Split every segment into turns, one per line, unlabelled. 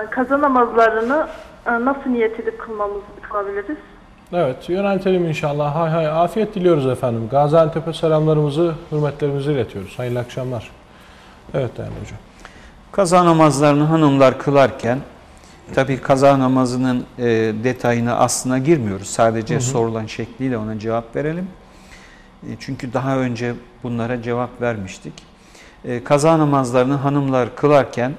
e, kaza namazlarını e, nasıl niyet edip kılmamız, kılabiliriz?
Evet, yöneltelim inşallah. Hay hay, afiyet diliyoruz efendim. Gaziantep'e selamlarımızı, hürmetlerimizi iletiyoruz. Hayırlı akşamlar. Evet değerli hocam.
Kaza namazlarını hanımlar kılarken tabi kaza namazının e, detayına aslına girmiyoruz. Sadece sorulan şekliyle ona cevap verelim. E, çünkü daha önce bunlara cevap vermiştik. E, kaza namazlarını hanımlar kılarken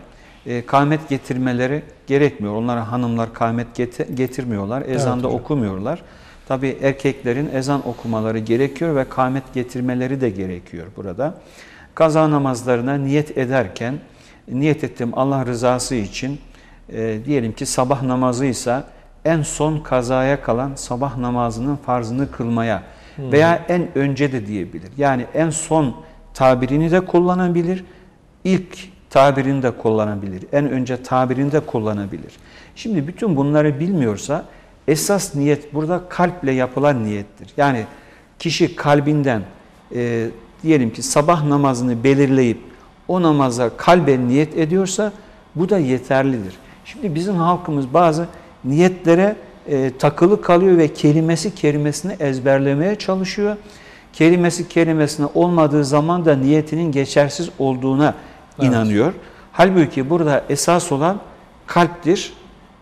e, kâhmet getirmeleri gerekmiyor. Onlara hanımlar kâhmet getirmiyorlar. Ezanda
hocam.
okumuyorlar. Tabi erkeklerin ezan okumaları gerekiyor ve kâhmet getirmeleri de gerekiyor burada. Kaza namazlarına niyet ederken niyet ettim Allah rızası için e, diyelim ki sabah namazıysa en son kazaya kalan sabah namazının farzını kılmaya veya en önce de diyebilir. Yani en son tabirini de kullanabilir, ilk tabirini de kullanabilir, en önce tabirini de kullanabilir. Şimdi bütün bunları bilmiyorsa esas niyet burada kalple yapılan niyettir. Yani kişi kalbinden e, diyelim ki sabah namazını belirleyip o namaza kalben niyet ediyorsa bu da yeterlidir. Şimdi bizim halkımız bazı niyetlere e, takılı kalıyor ve kelimesi kelimesini ezberlemeye çalışıyor. Kelimesi kelimesine olmadığı zaman da niyetinin geçersiz olduğuna
Evet.
inanıyor. Halbuki burada esas olan kalptir.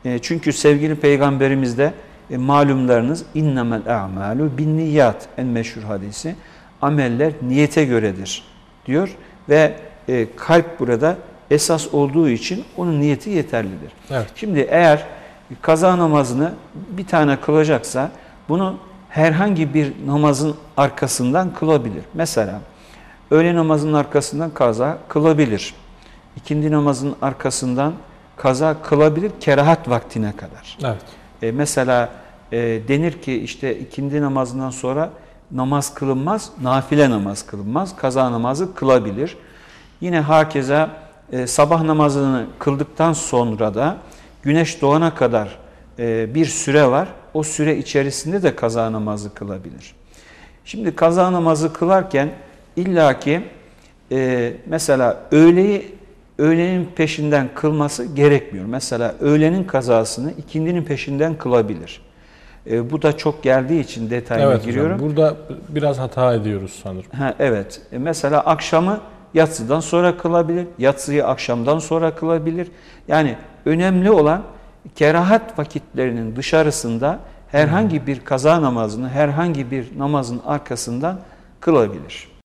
E, çünkü sevgili peygamberimiz de e, malumlarınız innemel a'malu bin niyat en meşhur hadisi. Ameller niyete göredir diyor ve e, kalp burada esas olduğu için onun niyeti yeterlidir.
Evet.
Şimdi eğer kaza namazını bir tane kılacaksa bunu herhangi bir namazın arkasından kılabilir. Mesela öğle namazının arkasından kaza kılabilir. İkindi namazının arkasından kaza kılabilir kerahat vaktine kadar.
Evet.
E, mesela e, denir ki işte ikindi namazından sonra namaz kılınmaz, nafile namaz kılınmaz, kaza namazı kılabilir. Yine hakeza e, sabah namazını kıldıktan sonra da güneş doğana kadar e, bir süre var. O süre içerisinde de kaza namazı kılabilir. Şimdi kaza namazı kılarken illaki e, mesela öğleyi öğlenin peşinden kılması gerekmiyor. Mesela öğlenin kazasını ikindinin peşinden kılabilir. E, bu da çok geldiği için detayına
Evet
giriyorum.
hocam. Burada biraz hata ediyoruz sanırım.
Ha, evet. E, mesela akşamı yatsıdan sonra kılabilir, yatsıyı akşamdan sonra kılabilir. Yani önemli olan kerahat vakitlerinin dışarısında herhangi bir kaza namazını herhangi bir namazın arkasından kılabilir.